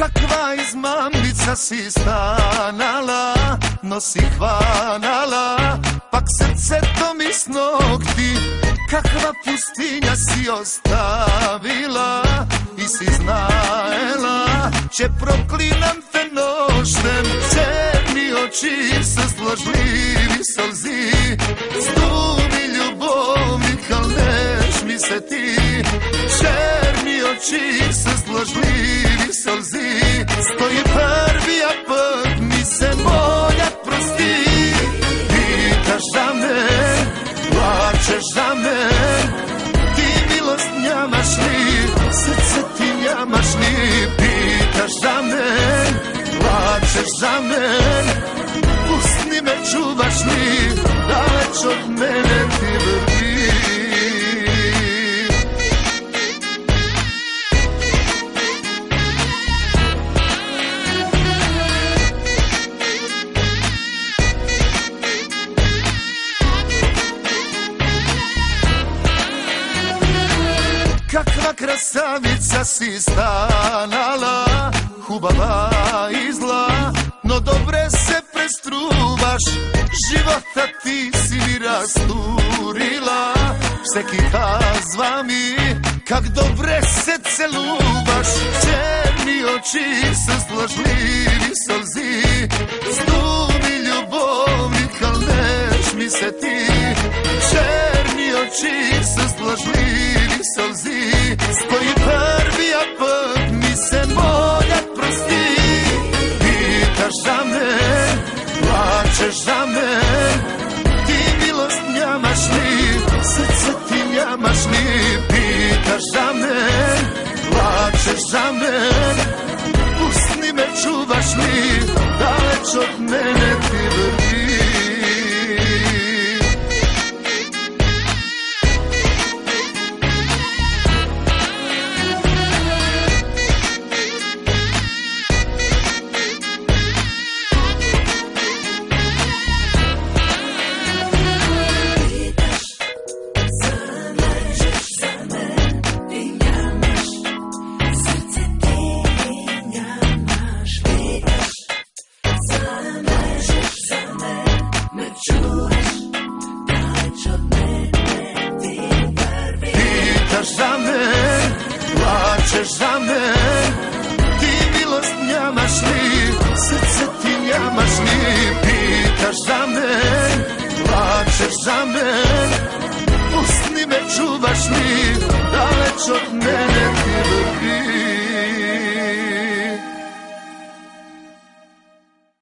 Kakva izmamnica si stanala, nosi hvanala, pak srce to mi ti, kakva pustinja si ostavila i si znajela, će proklinam te noštem, crni oči se složljivi solzi, stumi ljubovnik, al neš mi se ti, černi oči se složljivi solzi, stoji prvi, a pak mi se moja prosti, pitaš za me, plačeš za me, ti milost njamaš li, srce ti njamaš li, pitaš za me, plačeš za me, usni me čuvaš li, Kakva krasavica si stanala Hubava i zla. No dobre se prestruvaš Života ti si mi rasturila. Sekita kazva mi Kak dobre se celuvaš. Černi oči se zblažljivi solzi. Zdumi ljubovnik Al neš mi se ti. Černi oči Svoju prvi put mi se morat prosti Pitaš za me, plačeš za me Ti milost njamaš li, srce ti njamaš li Pitaš za me, plačeš za me Usni me čuvaš li, daleč od mene ti vrti plačeš za men Ti milost njamaš li, srce ti njamaš li? Pitaš za men, plačeš za men Usni me čuvaš li, daleć od mene